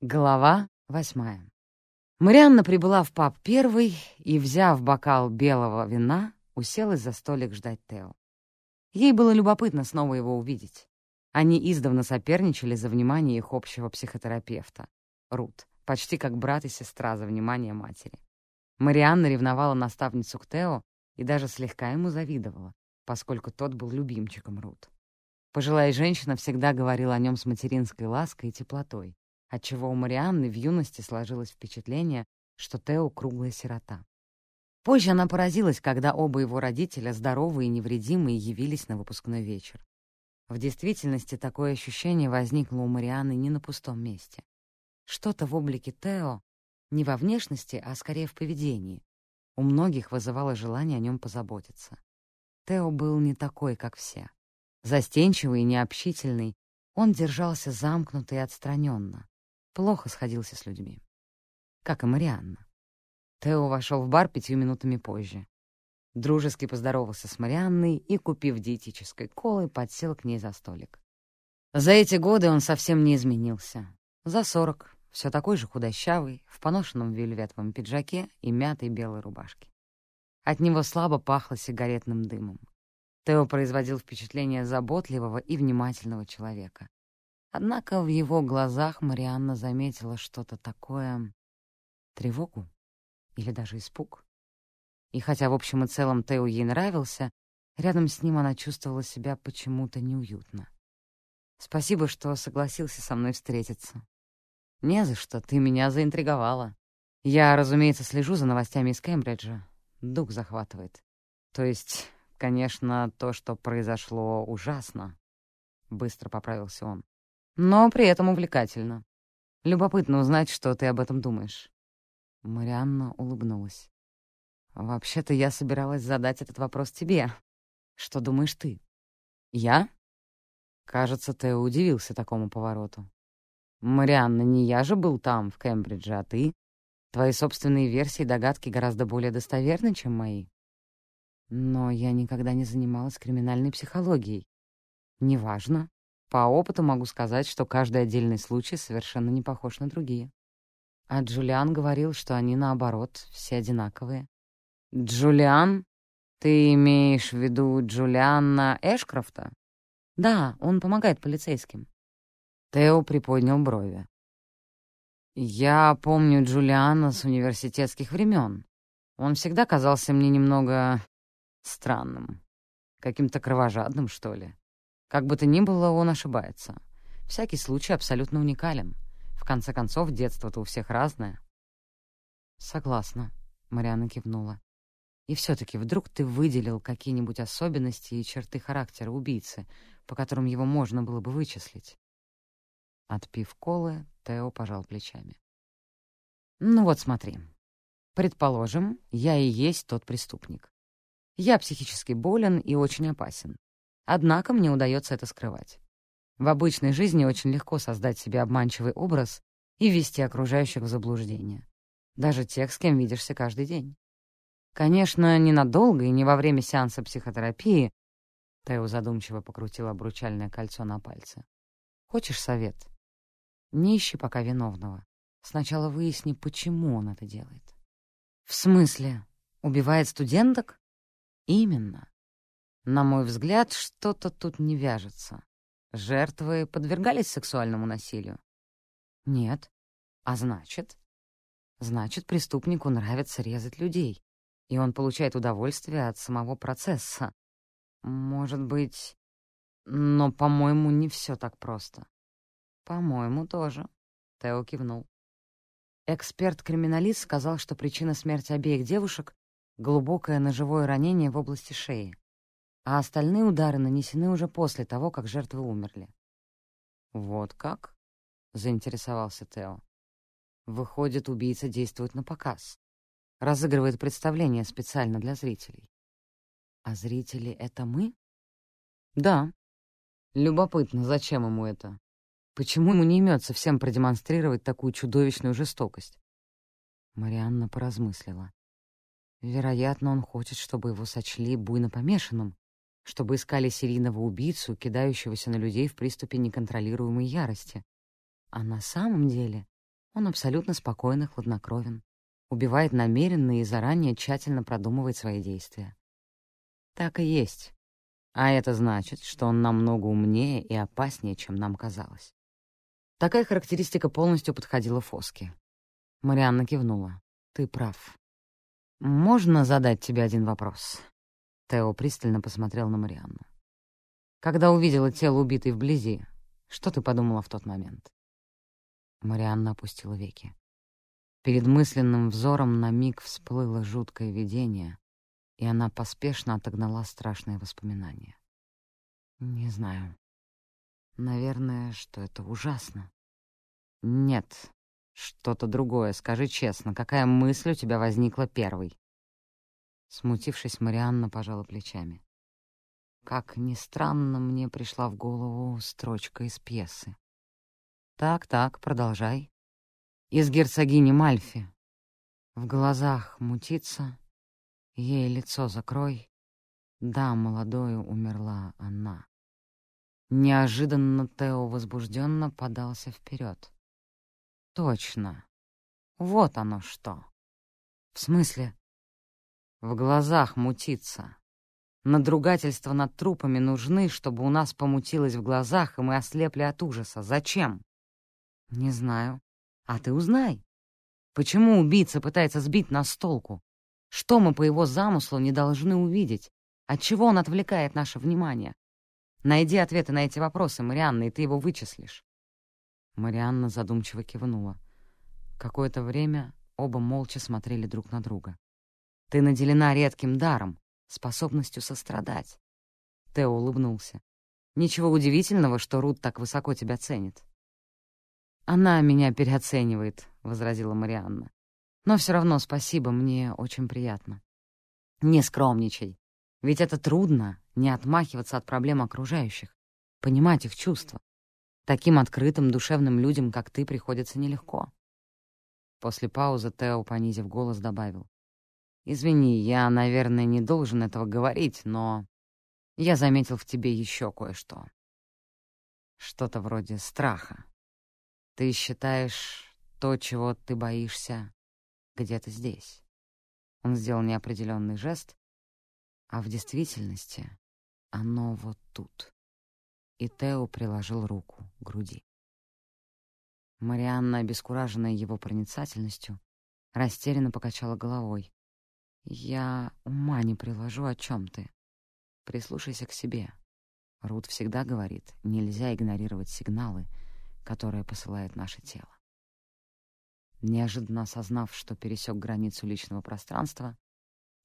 Глава восьмая. Марианна прибыла в паб первой и, взяв бокал белого вина, уселась за столик ждать Тео. Ей было любопытно снова его увидеть. Они издавна соперничали за внимание их общего психотерапевта, Рут, почти как брат и сестра за внимание матери. Марианна ревновала наставницу к Тео и даже слегка ему завидовала, поскольку тот был любимчиком Рут. Пожилая женщина всегда говорила о нем с материнской лаской и теплотой, отчего у Марианны в юности сложилось впечатление, что Тео — круглая сирота. Позже она поразилась, когда оба его родителя, здоровые и невредимые, явились на выпускной вечер. В действительности такое ощущение возникло у Марианны не на пустом месте. Что-то в облике Тео, не во внешности, а скорее в поведении, у многих вызывало желание о нем позаботиться. Тео был не такой, как все. Застенчивый и необщительный, он держался замкнуто и отстраненно, плохо сходился с людьми. Как и Марианна. Тео вошел в бар пятью минутами позже. Дружески поздоровался с Марианной и, купив диетической колы, подсел к ней за столик. За эти годы он совсем не изменился. За сорок, все такой же худощавый, в поношенном вельветовом пиджаке и мятой белой рубашке. От него слабо пахло сигаретным дымом. Тео производил впечатление заботливого и внимательного человека. Однако в его глазах Марианна заметила что-то такое... тревогу или даже испуг. И хотя в общем и целом Тео ей нравился, рядом с ним она чувствовала себя почему-то неуютно. «Спасибо, что согласился со мной встретиться». «Не за что, ты меня заинтриговала. Я, разумеется, слежу за новостями из Кембриджа. Дух захватывает. То есть, конечно, то, что произошло, ужасно». Быстро поправился он но при этом увлекательно. Любопытно узнать, что ты об этом думаешь». Марианна улыбнулась. «Вообще-то я собиралась задать этот вопрос тебе. Что думаешь ты?» «Я?» Кажется, ты удивился такому повороту. «Марианна, не я же был там, в Кембридже, а ты. Твои собственные версии и догадки гораздо более достоверны, чем мои. Но я никогда не занималась криминальной психологией. Неважно. По опыту могу сказать, что каждый отдельный случай совершенно не похож на другие. А Джулиан говорил, что они, наоборот, все одинаковые. «Джулиан? Ты имеешь в виду Джулиана Эшкрофта?» «Да, он помогает полицейским». Тео приподнял брови. «Я помню Джулиана с университетских времен. Он всегда казался мне немного странным, каким-то кровожадным, что ли. Как бы то ни было, он ошибается. Всякий случай абсолютно уникален. В конце концов, детство-то у всех разное. «Согласна», — Марианна кивнула. «И все-таки вдруг ты выделил какие-нибудь особенности и черты характера убийцы, по которым его можно было бы вычислить?» Отпив колы, Тео пожал плечами. «Ну вот смотри. Предположим, я и есть тот преступник. Я психически болен и очень опасен. Однако мне удается это скрывать. В обычной жизни очень легко создать себе обманчивый образ и ввести окружающих в заблуждение. Даже тех, с кем видишься каждый день. Конечно, ненадолго и не во время сеанса психотерапии. Тео задумчиво покрутил обручальное кольцо на пальце. Хочешь совет? Не ищи пока виновного. Сначала выясни, почему он это делает. В смысле? Убивает студенток? Именно. На мой взгляд, что-то тут не вяжется. Жертвы подвергались сексуальному насилию? Нет. А значит? Значит, преступнику нравится резать людей, и он получает удовольствие от самого процесса. Может быть... Но, по-моему, не все так просто. По-моему, тоже. Тео кивнул. Эксперт-криминалист сказал, что причина смерти обеих девушек — глубокое ножевое ранение в области шеи а остальные удары нанесены уже после того, как жертвы умерли. «Вот как?» — заинтересовался Тео. «Выходит, убийца действует на показ. Разыгрывает представление специально для зрителей. А зрители — это мы?» «Да. Любопытно, зачем ему это? Почему ему не имется всем продемонстрировать такую чудовищную жестокость?» Марианна поразмыслила. Вероятно, он хочет, чтобы его сочли буйно помешанным, чтобы искали серийного убийцу, кидающегося на людей в приступе неконтролируемой ярости. А на самом деле Он абсолютно спокойный, хладнокровен, убивает намеренно и заранее тщательно продумывает свои действия. Так и есть. А это значит, что он намного умнее и опаснее, чем нам казалось. Такая характеристика полностью подходила Фоске. Марианна кивнула. «Ты прав. Можно задать тебе один вопрос?» Тео пристально посмотрел на Марианну. «Когда увидела тело убитой вблизи, что ты подумала в тот момент?» Марианна опустила веки. Перед мысленным взором на миг всплыло жуткое видение, и она поспешно отогнала страшные воспоминания. «Не знаю. Наверное, что это ужасно». «Нет, что-то другое. Скажи честно, какая мысль у тебя возникла первой?» Смутившись, Марианна пожала плечами. Как ни странно, мне пришла в голову строчка из пьесы. «Так-так, продолжай. Из герцогини Мальфи. В глазах мутится, ей лицо закрой. Да, молодою умерла она». Неожиданно Тео возбужденно подался вперед. «Точно. Вот оно что. В смысле?» «В глазах мутится. Надругательства над трупами нужны, чтобы у нас помутилось в глазах, и мы ослепли от ужаса. Зачем?» «Не знаю. А ты узнай. Почему убийца пытается сбить нас с толку? Что мы по его замыслу не должны увидеть? От чего он отвлекает наше внимание? Найди ответы на эти вопросы, Марианна, и ты его вычислишь». Марианна задумчиво кивнула. Какое-то время оба молча смотрели друг на друга. «Ты наделена редким даром, способностью сострадать». Тео улыбнулся. «Ничего удивительного, что Рут так высоко тебя ценит. «Она меня переоценивает», — возразила Марианна. «Но все равно спасибо, мне очень приятно». «Не скромничай. Ведь это трудно — не отмахиваться от проблем окружающих, понимать их чувства. Таким открытым, душевным людям, как ты, приходится нелегко». После паузы Тео, понизив голос, добавил. «Извини, я, наверное, не должен этого говорить, но я заметил в тебе еще кое-что. Что-то вроде страха. Ты считаешь то, чего ты боишься, где-то здесь. Он сделал неопределенный жест, а в действительности оно вот тут. И Тео приложил руку к груди. Марианна, обескураженная его проницательностью, растерянно покачала головой. «Я ума не приложу, о чем ты. Прислушайся к себе. Рут всегда говорит, нельзя игнорировать сигналы, которое посылает наше тело. Неожиданно осознав, что пересек границу личного пространства,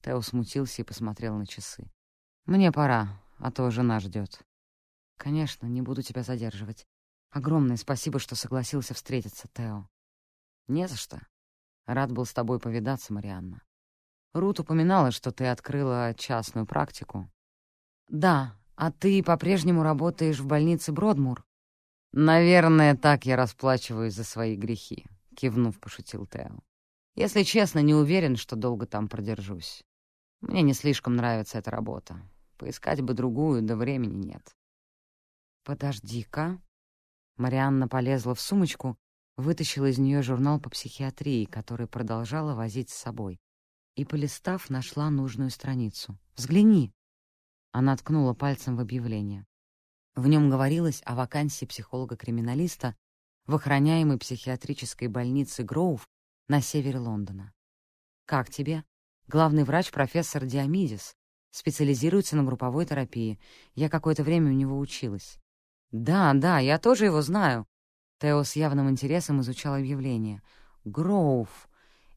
Тео смутился и посмотрел на часы. «Мне пора, а то жена ждет. «Конечно, не буду тебя задерживать. Огромное спасибо, что согласился встретиться, Тео». «Не за что. Рад был с тобой повидаться, Марианна. Рут упоминала, что ты открыла частную практику». «Да, а ты по-прежнему работаешь в больнице Бродмур?» «Наверное, так я расплачиваюсь за свои грехи», — кивнув, пошутил Тео. «Если честно, не уверен, что долго там продержусь. Мне не слишком нравится эта работа. Поискать бы другую, да времени нет». «Подожди-ка». Марианна полезла в сумочку, вытащила из нее журнал по психиатрии, который продолжала возить с собой, и, полистав, нашла нужную страницу. «Взгляни!» Она ткнула пальцем в объявление. В нем говорилось о вакансии психолога-криминалиста в охраняемой психиатрической больнице Гроув на севере Лондона. «Как тебе?» Главный врач профессор Диамидис. Специализируется на групповой терапии. Я какое-то время у него училась. «Да, да, я тоже его знаю». Тео с явным интересом изучал объявление. «Гроув.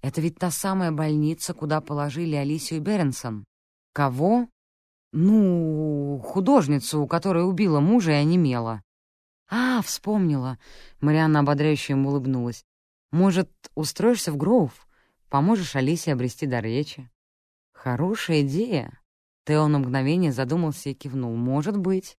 Это ведь та самая больница, куда положили Алисию Беренсон». «Кого?» «Ну, художницу, которая убила мужа и онемела». «А, вспомнила!» — Марианна ободряюще ему улыбнулась. «Может, устроишься в Гроув? Поможешь Алисе обрести дар речи?» «Хорошая идея!» Тео на мгновение задумался и кивнул. «Может быть».